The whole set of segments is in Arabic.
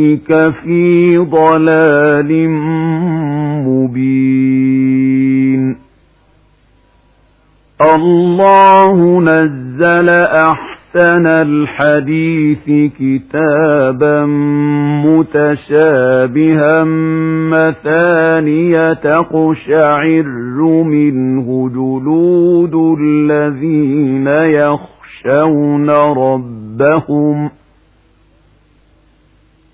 أولئك في ضلال مبين. الله نزل أحسن الحديث كتابا متشابها مثانية تقشعر منه جلود الذين يخشون ربهم.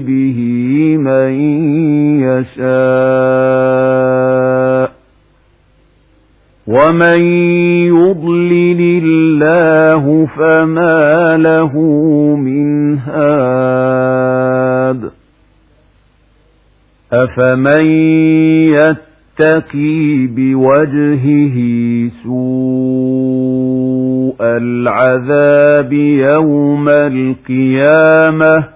به من يشاء ومن يضلل الله فما له من هاد أفمن يتقي بوجهه سوء العذاب يوم القيامة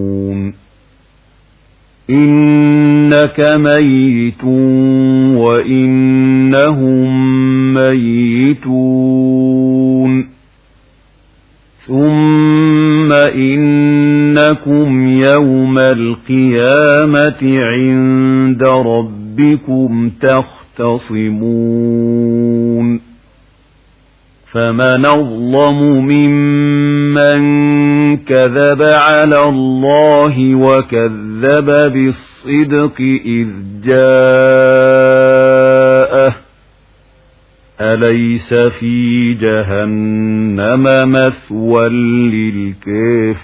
إنك ميت وإنهم ميتون ثم إنكم يوم القيامة عند ربكم تختصمون فمن أظلم ممن كذب على الله وكذب بالصدق إذ جاءه. أليس في جهنم مثوى للكافرين؟